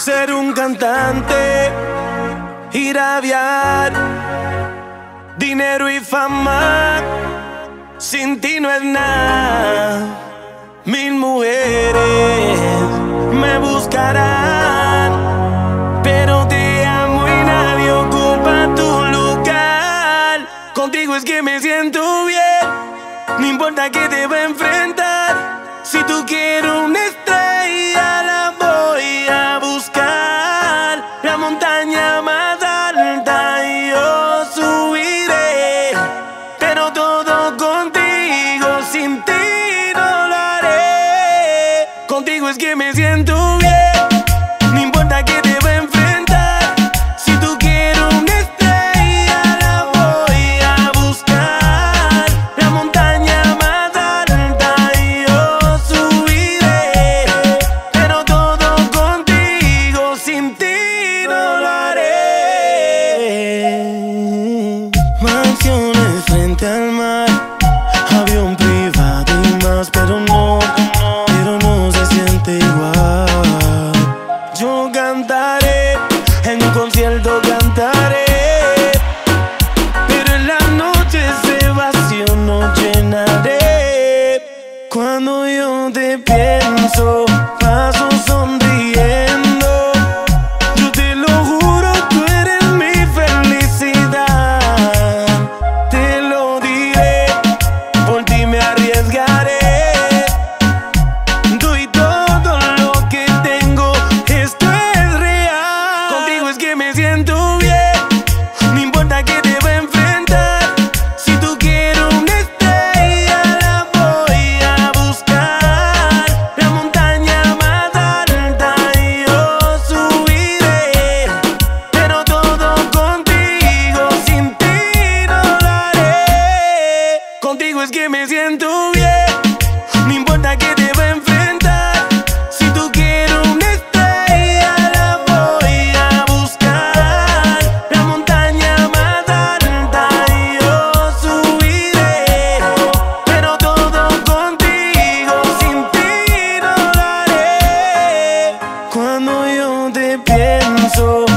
ser un cantante, ir a dinero y fama, sin ti no es nada. Mil mujeres me buscarán, pero te amo y nadie ocupa tu lugar. Contigo es que me siento bien, no importa que te va a enfrentar, si tú quieres una es que me siento bien. No importa que te va a enfrentar. Si tú quieres una estrella, la voy a buscar. La montaña más alta y yo subiré. Pero todo contigo, sin ti no lo haré. Mansión pienso. siento bien. No importa que te va a enfrentar. Si tú quieres una estrella, la voy a buscar. La montaña más alta yo subiré. Pero todo contigo, sin ti no lo. Cuando yo te pienso.